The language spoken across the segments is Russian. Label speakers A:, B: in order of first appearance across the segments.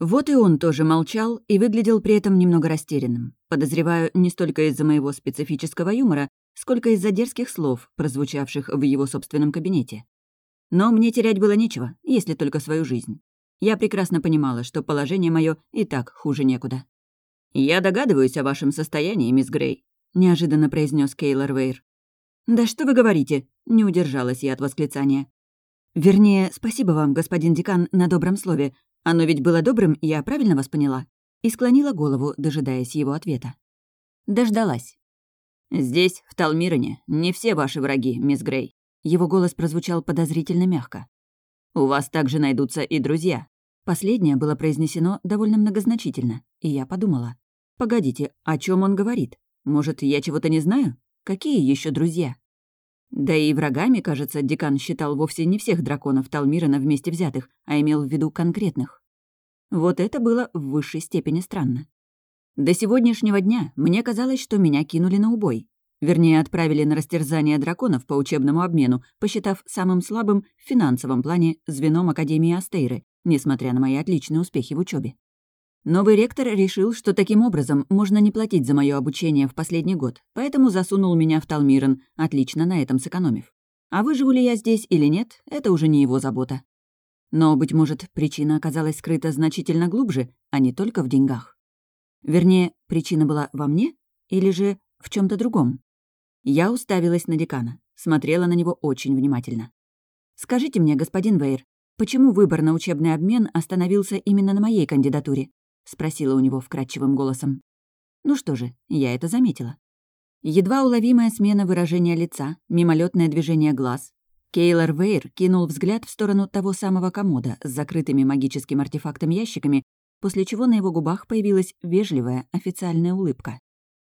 A: Вот и он тоже молчал и выглядел при этом немного растерянным. Подозреваю, не столько из-за моего специфического юмора, сколько из-за дерзких слов, прозвучавших в его собственном кабинете. Но мне терять было нечего, если только свою жизнь. Я прекрасно понимала, что положение мое и так хуже некуда. «Я догадываюсь о вашем состоянии, мисс Грей», — неожиданно произнес Кейлор Вейр. «Да что вы говорите?» — не удержалась я от восклицания. «Вернее, спасибо вам, господин декан, на добром слове. Оно ведь было добрым, я правильно вас поняла?» И склонила голову, дожидаясь его ответа. Дождалась. «Здесь, в Талмироне, не все ваши враги, мисс Грей». Его голос прозвучал подозрительно мягко. «У вас также найдутся и друзья». Последнее было произнесено довольно многозначительно, и я подумала. «Погодите, о чем он говорит? Может, я чего-то не знаю? Какие еще друзья?» Да и врагами, кажется, декан считал вовсе не всех драконов Талмирана вместе взятых, а имел в виду конкретных. Вот это было в высшей степени странно. До сегодняшнего дня мне казалось, что меня кинули на убой. Вернее, отправили на растерзание драконов по учебному обмену, посчитав самым слабым в финансовом плане звеном Академии Астейры, несмотря на мои отличные успехи в учебе. Новый ректор решил, что таким образом можно не платить за мое обучение в последний год, поэтому засунул меня в Талмиран, отлично на этом сэкономив. А выживу ли я здесь или нет, это уже не его забота. Но, быть может, причина оказалась скрыта значительно глубже, а не только в деньгах. Вернее, причина была во мне или же в чем то другом. Я уставилась на декана, смотрела на него очень внимательно. «Скажите мне, господин Вейр, почему выбор на учебный обмен остановился именно на моей кандидатуре?» — спросила у него вкрадчивым голосом. Ну что же, я это заметила. Едва уловимая смена выражения лица, мимолетное движение глаз. Кейлор Вейр кинул взгляд в сторону того самого комода с закрытыми магическим артефактом ящиками, после чего на его губах появилась вежливая официальная улыбка.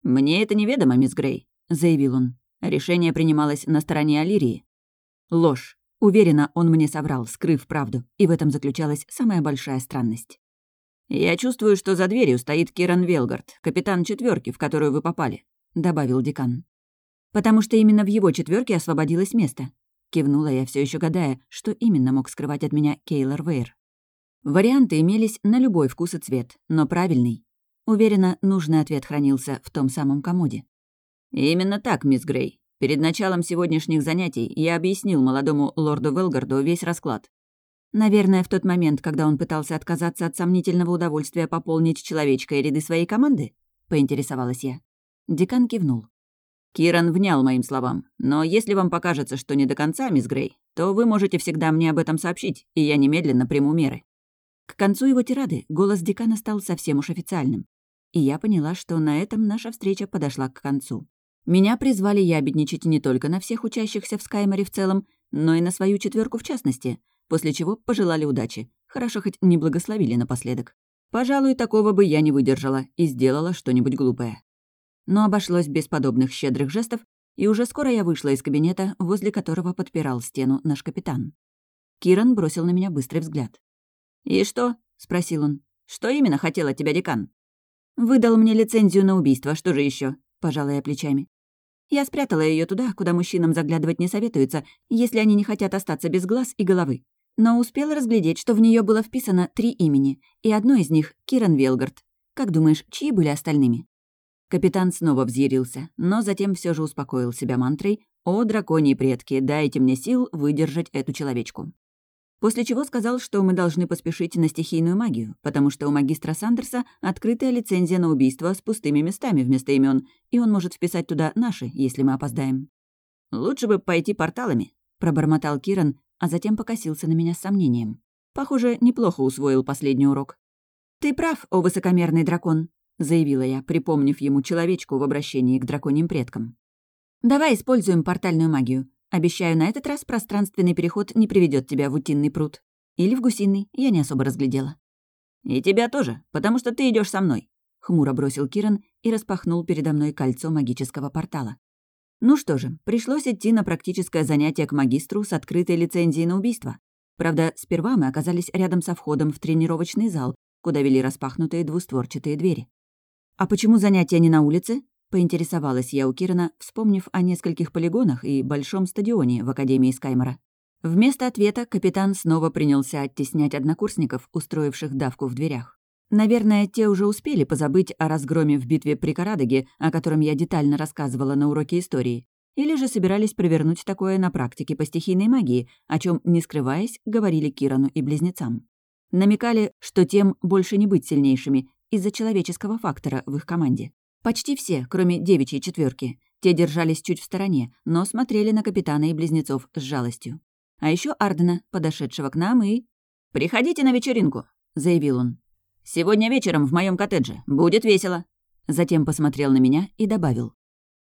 A: «Мне это неведомо, мисс Грей заявил он. Решение принималось на стороне Алирии. Ложь. Уверена, он мне соврал, скрыв правду, и в этом заключалась самая большая странность. «Я чувствую, что за дверью стоит Киран Велгард, капитан четверки, в которую вы попали», — добавил декан. «Потому что именно в его четверке освободилось место», — кивнула я, все еще гадая, что именно мог скрывать от меня Кейлор Вейр. Варианты имелись на любой вкус и цвет, но правильный. Уверена, нужный ответ хранился в том самом комоде. «Именно так, мисс Грей. Перед началом сегодняшних занятий я объяснил молодому лорду Велгарду весь расклад. Наверное, в тот момент, когда он пытался отказаться от сомнительного удовольствия пополнить человечкой ряды своей команды?» — поинтересовалась я. Декан кивнул. Киран внял моим словам, но если вам покажется, что не до конца, мисс Грей, то вы можете всегда мне об этом сообщить, и я немедленно приму меры. К концу его тирады голос декана стал совсем уж официальным. И я поняла, что на этом наша встреча подошла к концу. Меня призвали ябедничать не только на всех учащихся в Скайморе в целом, но и на свою четверку в частности, после чего пожелали удачи. Хорошо хоть не благословили напоследок. Пожалуй, такого бы я не выдержала и сделала что-нибудь глупое. Но обошлось без подобных щедрых жестов, и уже скоро я вышла из кабинета, возле которого подпирал стену наш капитан. Киран бросил на меня быстрый взгляд. «И что?» — спросил он. «Что именно хотел от тебя декан?» «Выдал мне лицензию на убийство, что же еще? пожала я плечами. Я спрятала ее туда, куда мужчинам заглядывать не советуется, если они не хотят остаться без глаз и головы. Но успела разглядеть, что в нее было вписано три имени, и одно из них — Киран Велгард. Как думаешь, чьи были остальными? Капитан снова взъярился, но затем все же успокоил себя мантрой «О, драконьи предки, дайте мне сил выдержать эту человечку». После чего сказал, что мы должны поспешить на стихийную магию, потому что у магистра Сандерса открытая лицензия на убийство с пустыми местами вместо имен, и он может вписать туда наши, если мы опоздаем. «Лучше бы пойти порталами», — пробормотал Киран, а затем покосился на меня с сомнением. Похоже, неплохо усвоил последний урок. «Ты прав, о высокомерный дракон», — заявила я, припомнив ему человечку в обращении к драконьим предкам. «Давай используем портальную магию. Обещаю, на этот раз пространственный переход не приведет тебя в утиный пруд. Или в гусиный, я не особо разглядела. «И тебя тоже, потому что ты идешь со мной», — хмуро бросил Киран и распахнул передо мной кольцо магического портала. Ну что же, пришлось идти на практическое занятие к магистру с открытой лицензией на убийство. Правда, сперва мы оказались рядом со входом в тренировочный зал, куда вели распахнутые двустворчатые двери. «А почему занятия не на улице?» Поинтересовалась я у Кирана, вспомнив о нескольких полигонах и большом стадионе в Академии Скаймора. Вместо ответа капитан снова принялся оттеснять однокурсников, устроивших давку в дверях. Наверное, те уже успели позабыть о разгроме в битве при Карадоге, о котором я детально рассказывала на уроке истории, или же собирались провернуть такое на практике по стихийной магии, о чем, не скрываясь, говорили Кирану и близнецам. Намекали, что тем больше не быть сильнейшими из-за человеческого фактора в их команде. Почти все, кроме девичьей четверки, те держались чуть в стороне, но смотрели на капитана и близнецов с жалостью. А еще Ардена, подошедшего к нам, и... «Приходите на вечеринку», — заявил он. «Сегодня вечером в моем коттедже. Будет весело». Затем посмотрел на меня и добавил.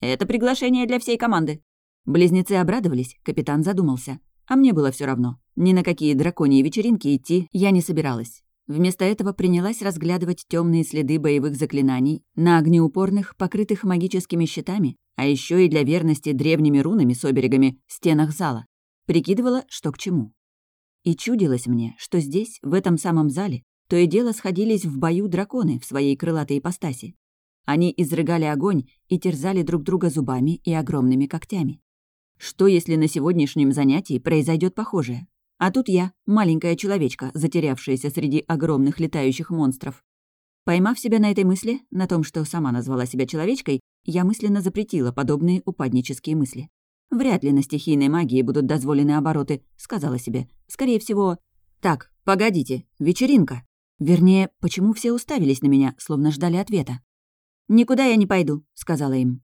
A: «Это приглашение для всей команды». Близнецы обрадовались, капитан задумался. А мне было все равно. Ни на какие драконьи вечеринки идти я не собиралась. Вместо этого принялась разглядывать темные следы боевых заклинаний на огнеупорных, покрытых магическими щитами, а еще и для верности древними рунами с оберегами стенах зала. Прикидывала, что к чему. И чудилось мне, что здесь, в этом самом зале, то и дело сходились в бою драконы в своей крылатой ипостаси. Они изрыгали огонь и терзали друг друга зубами и огромными когтями. Что, если на сегодняшнем занятии произойдет похожее? А тут я, маленькая человечка, затерявшаяся среди огромных летающих монстров. Поймав себя на этой мысли, на том, что сама назвала себя человечкой, я мысленно запретила подобные упаднические мысли. «Вряд ли на стихийной магии будут дозволены обороты», — сказала себе. «Скорее всего...» «Так, погодите, вечеринка». Вернее, почему все уставились на меня, словно ждали ответа. «Никуда я не пойду», — сказала им.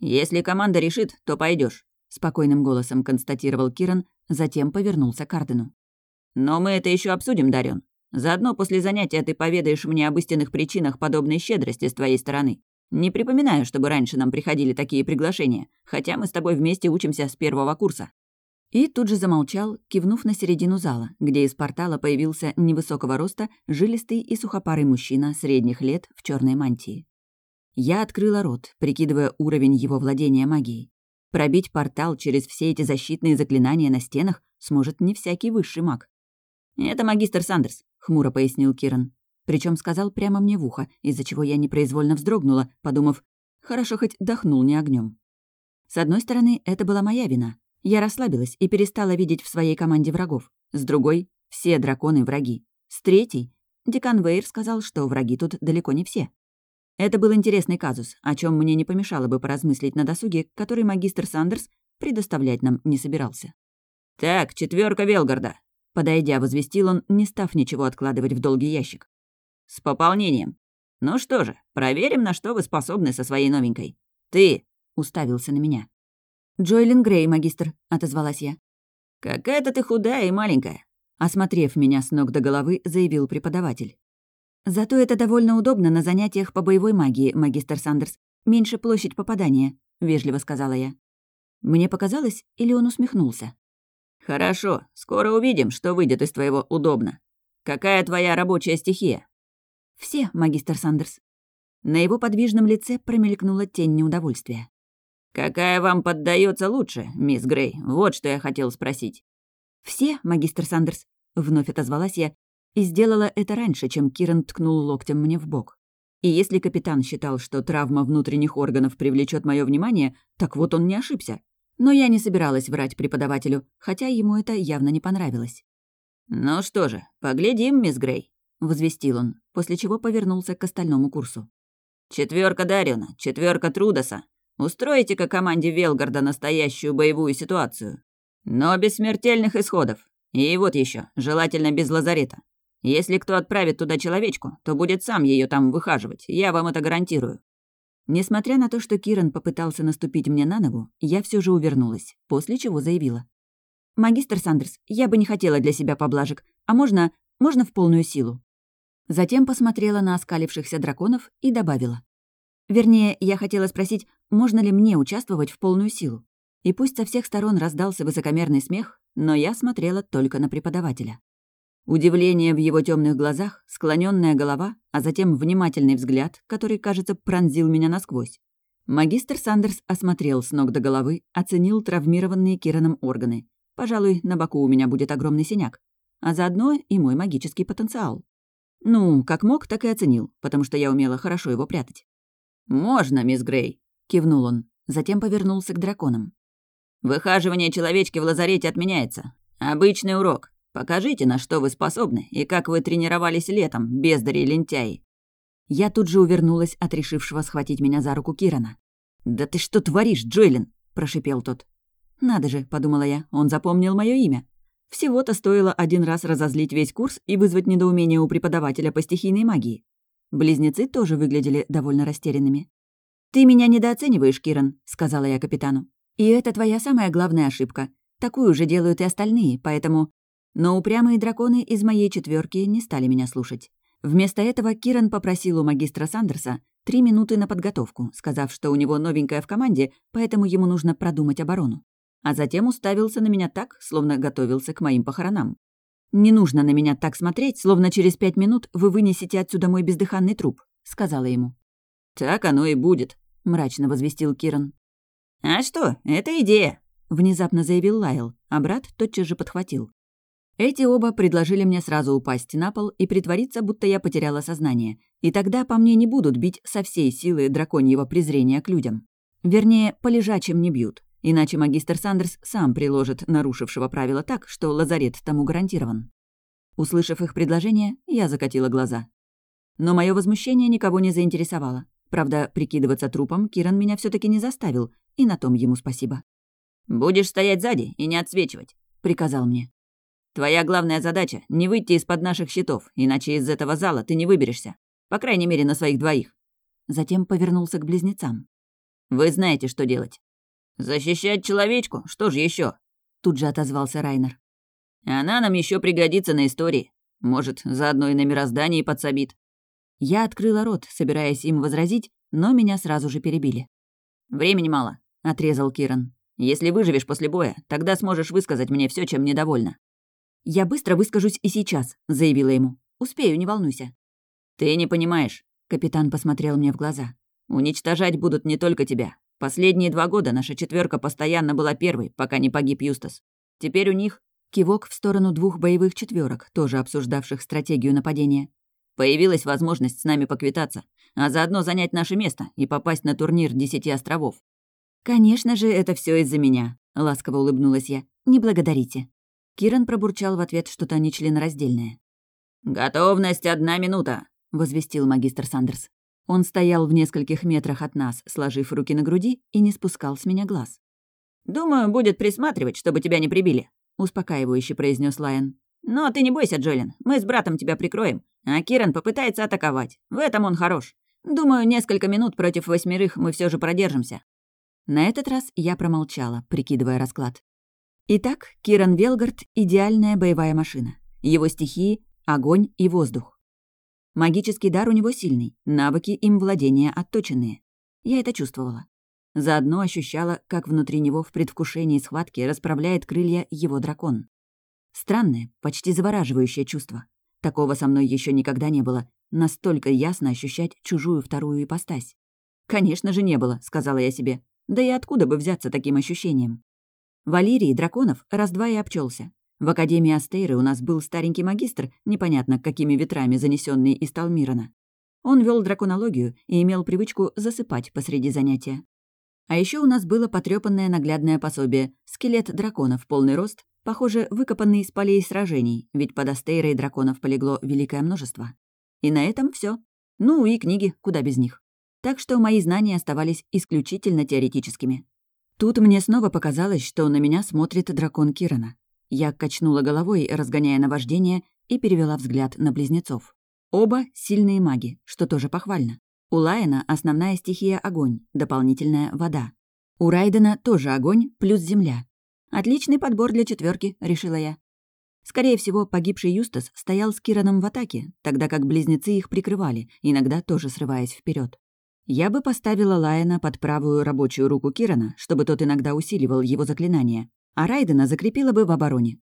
A: «Если команда решит, то пойдешь, спокойным голосом констатировал Киран, затем повернулся к Ардену. «Но мы это еще обсудим, Дарён. Заодно после занятия ты поведаешь мне об истинных причинах подобной щедрости с твоей стороны. Не припоминаю, чтобы раньше нам приходили такие приглашения, хотя мы с тобой вместе учимся с первого курса». И тут же замолчал, кивнув на середину зала, где из портала появился невысокого роста, жилистый и сухопарый мужчина средних лет в черной мантии. Я открыла рот, прикидывая уровень его владения магией. Пробить портал через все эти защитные заклинания на стенах сможет не всякий высший маг. «Это магистр Сандерс», — хмуро пояснил Киран. Причем сказал прямо мне в ухо, из-за чего я непроизвольно вздрогнула, подумав, хорошо хоть дохнул не огнем. С одной стороны, это была моя вина. Я расслабилась и перестала видеть в своей команде врагов. С другой — все драконы враги. С третьей — декан Вейр сказал, что враги тут далеко не все. Это был интересный казус, о чем мне не помешало бы поразмыслить на досуге, который магистр Сандерс предоставлять нам не собирался. «Так, четверка Велгарда», — подойдя, возвестил он, не став ничего откладывать в долгий ящик. «С пополнением. Ну что же, проверим, на что вы способны со своей новенькой. Ты!» — уставился на меня. «Джойлин Грей, магистр», — отозвалась я. «Какая-то ты худая и маленькая», — осмотрев меня с ног до головы, заявил преподаватель. «Зато это довольно удобно на занятиях по боевой магии, магистр Сандерс. Меньше площадь попадания», — вежливо сказала я. Мне показалось, или он усмехнулся? «Хорошо, скоро увидим, что выйдет из твоего удобно. Какая твоя рабочая стихия?» «Все, магистр Сандерс». На его подвижном лице промелькнула тень неудовольствия. «Какая вам поддается лучше, мисс Грей? Вот что я хотел спросить». «Все, магистр Сандерс», — вновь отозвалась я и сделала это раньше, чем Киран ткнул локтем мне в бок. И если капитан считал, что травма внутренних органов привлечет мое внимание, так вот он не ошибся. Но я не собиралась врать преподавателю, хотя ему это явно не понравилось. «Ну что же, поглядим, мисс Грей», — возвестил он, после чего повернулся к остальному курсу. Четверка Дариона, четверка Трудоса. Устроите-ка команде Велгарда настоящую боевую ситуацию. Но без смертельных исходов. И вот еще, желательно без лазарета. Если кто отправит туда человечку, то будет сам ее там выхаживать, я вам это гарантирую». Несмотря на то, что Киран попытался наступить мне на ногу, я все же увернулась, после чего заявила. «Магистр Сандерс, я бы не хотела для себя поблажек, а можно... можно в полную силу». Затем посмотрела на оскалившихся драконов и добавила. Вернее, я хотела спросить, можно ли мне участвовать в полную силу. И пусть со всех сторон раздался высокомерный смех, но я смотрела только на преподавателя. Удивление в его темных глазах, склоненная голова, а затем внимательный взгляд, который, кажется, пронзил меня насквозь. Магистр Сандерс осмотрел с ног до головы, оценил травмированные Кираном органы. Пожалуй, на боку у меня будет огромный синяк. А заодно и мой магический потенциал. Ну, как мог, так и оценил, потому что я умела хорошо его прятать. «Можно, мисс Грей», — кивнул он. Затем повернулся к драконам. «Выхаживание человечки в лазарете отменяется. «Обычный урок. Покажите, на что вы способны и как вы тренировались летом, бездари и лентяи». Я тут же увернулась от решившего схватить меня за руку Кирана. «Да ты что творишь, Джойлин?» – прошипел тот. «Надо же», – подумала я, – он запомнил мое имя. Всего-то стоило один раз разозлить весь курс и вызвать недоумение у преподавателя по стихийной магии. Близнецы тоже выглядели довольно растерянными. «Ты меня недооцениваешь, Киран», — сказала я капитану. «И это твоя самая главная ошибка. Такую же делают и остальные, поэтому...» Но упрямые драконы из моей четверки не стали меня слушать. Вместо этого Киран попросил у магистра Сандерса три минуты на подготовку, сказав, что у него новенькая в команде, поэтому ему нужно продумать оборону. А затем уставился на меня так, словно готовился к моим похоронам. «Не нужно на меня так смотреть, словно через пять минут вы вынесете отсюда мой бездыханный труп», — сказала ему. «Так оно и будет», — мрачно возвестил Киран. «А что, это идея», — внезапно заявил Лайл, а брат тотчас же подхватил. Эти оба предложили мне сразу упасть на пол и притвориться, будто я потеряла сознание, и тогда по мне не будут бить со всей силы драконьего презрения к людям. Вернее, по лежачим не бьют, Иначе магистр Сандерс сам приложит нарушившего правила так, что лазарет тому гарантирован. Услышав их предложение, я закатила глаза. Но мое возмущение никого не заинтересовало. Правда, прикидываться трупом Киран меня все таки не заставил, и на том ему спасибо. «Будешь стоять сзади и не отсвечивать», — приказал мне. «Твоя главная задача — не выйти из-под наших щитов, иначе из этого зала ты не выберешься. По крайней мере, на своих двоих». Затем повернулся к близнецам. «Вы знаете, что делать. «Защищать человечку? Что же еще? Тут же отозвался Райнер. «Она нам еще пригодится на истории. Может, заодно и на мироздании подсобит». Я открыла рот, собираясь им возразить, но меня сразу же перебили. «Времени мало», — отрезал Киран. «Если выживешь после боя, тогда сможешь высказать мне все, чем недовольна». «Я быстро выскажусь и сейчас», — заявила ему. «Успею, не волнуйся». «Ты не понимаешь», — капитан посмотрел мне в глаза. «Уничтожать будут не только тебя. Последние два года наша четверка постоянно была первой, пока не погиб Юстас. Теперь у них кивок в сторону двух боевых четверок, тоже обсуждавших стратегию нападения. Появилась возможность с нами поквитаться, а заодно занять наше место и попасть на турнир Десяти островов. «Конечно же, это все из-за меня», — ласково улыбнулась я. «Не благодарите». Киран пробурчал в ответ что-то нечленораздельное. «Готовность одна минута», — возвестил магистр Сандерс. Он стоял в нескольких метрах от нас, сложив руки на груди, и не спускал с меня глаз. «Думаю, будет присматривать, чтобы тебя не прибили», — успокаивающе произнес Лайон. «Но ты не бойся, Джолин, мы с братом тебя прикроем, а Киран попытается атаковать. В этом он хорош. Думаю, несколько минут против восьмерых мы все же продержимся». На этот раз я промолчала, прикидывая расклад. Итак, Киран Велгард — идеальная боевая машина. Его стихии — огонь и воздух. Магический дар у него сильный, навыки им владения отточенные. Я это чувствовала. Заодно ощущала, как внутри него в предвкушении схватки расправляет крылья его дракон. Странное, почти завораживающее чувство. Такого со мной еще никогда не было. Настолько ясно ощущать чужую вторую ипостась. «Конечно же не было», — сказала я себе. «Да и откуда бы взяться таким ощущением?» Валерий драконов раз-два и обчелся. В Академии Астейры у нас был старенький магистр, непонятно какими ветрами занесенный из Талмирана. Он вел драконологию и имел привычку засыпать посреди занятия. А еще у нас было потрепанное наглядное пособие «Скелет дракона в полный рост», похоже, выкопанный из полей сражений, ведь под Астейрой драконов полегло великое множество. И на этом все. Ну и книги, куда без них. Так что мои знания оставались исключительно теоретическими. Тут мне снова показалось, что на меня смотрит дракон Кирана. Я качнула головой, разгоняя наваждение, и перевела взгляд на близнецов. Оба — сильные маги, что тоже похвально. У Лайена основная стихия — огонь, дополнительная — вода. У Райдена тоже огонь плюс земля. Отличный подбор для четверки, решила я. Скорее всего, погибший Юстас стоял с Кираном в атаке, тогда как близнецы их прикрывали, иногда тоже срываясь вперед. Я бы поставила Лайена под правую рабочую руку Кирана, чтобы тот иногда усиливал его заклинания, а Райдена закрепила бы в обороне.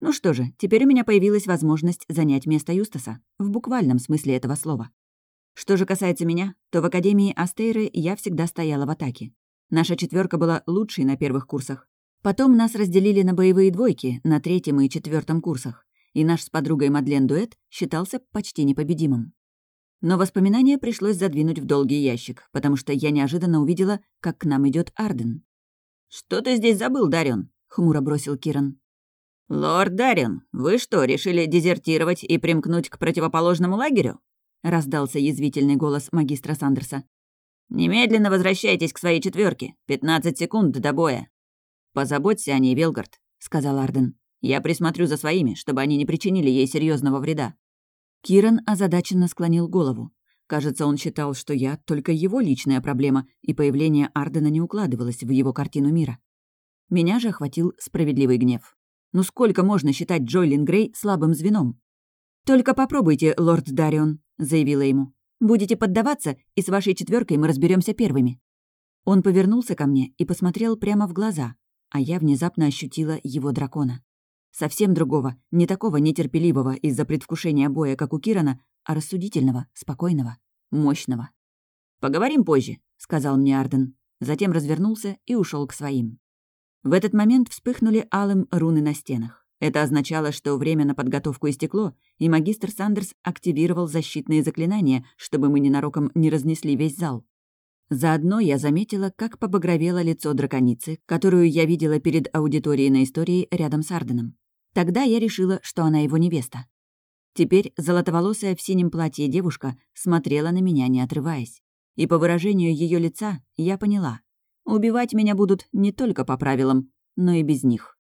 A: Ну что же, теперь у меня появилась возможность занять место Юстаса, в буквальном смысле этого слова. Что же касается меня, то в Академии Астейры я всегда стояла в атаке. Наша четверка была лучшей на первых курсах. Потом нас разделили на боевые двойки на третьем и четвертом курсах, и наш с подругой Мадлен дуэт считался почти непобедимым. Но воспоминания пришлось задвинуть в долгий ящик, потому что я неожиданно увидела, как к нам идет Арден. «Что ты здесь забыл, Дарион?» — хмуро бросил Киран. «Лорд Дарин, вы что, решили дезертировать и примкнуть к противоположному лагерю?» — раздался язвительный голос магистра Сандерса. «Немедленно возвращайтесь к своей четверке. Пятнадцать секунд до боя». «Позаботься о ней, Велгард», — сказал Арден. «Я присмотрю за своими, чтобы они не причинили ей серьезного вреда». Киран озадаченно склонил голову. Кажется, он считал, что я только его личная проблема, и появление Ардена не укладывалось в его картину мира. Меня же охватил справедливый гнев. Ну сколько можно считать Джойлин Грей слабым звеном? «Только попробуйте, лорд Дарион», — заявила ему. «Будете поддаваться, и с вашей четверкой мы разберемся первыми». Он повернулся ко мне и посмотрел прямо в глаза, а я внезапно ощутила его дракона. Совсем другого, не такого нетерпеливого из-за предвкушения боя, как у Кирана, а рассудительного, спокойного, мощного. «Поговорим позже», — сказал мне Арден. Затем развернулся и ушел к своим. В этот момент вспыхнули алым руны на стенах. Это означало, что время на подготовку истекло, и магистр Сандерс активировал защитные заклинания, чтобы мы ненароком не разнесли весь зал. Заодно я заметила, как побагровело лицо драконицы, которую я видела перед аудиторией на истории рядом с Арденом. Тогда я решила, что она его невеста. Теперь золотоволосая в синем платье девушка смотрела на меня, не отрываясь. И по выражению ее лица я поняла — Убивать меня будут не только по правилам, но и без них.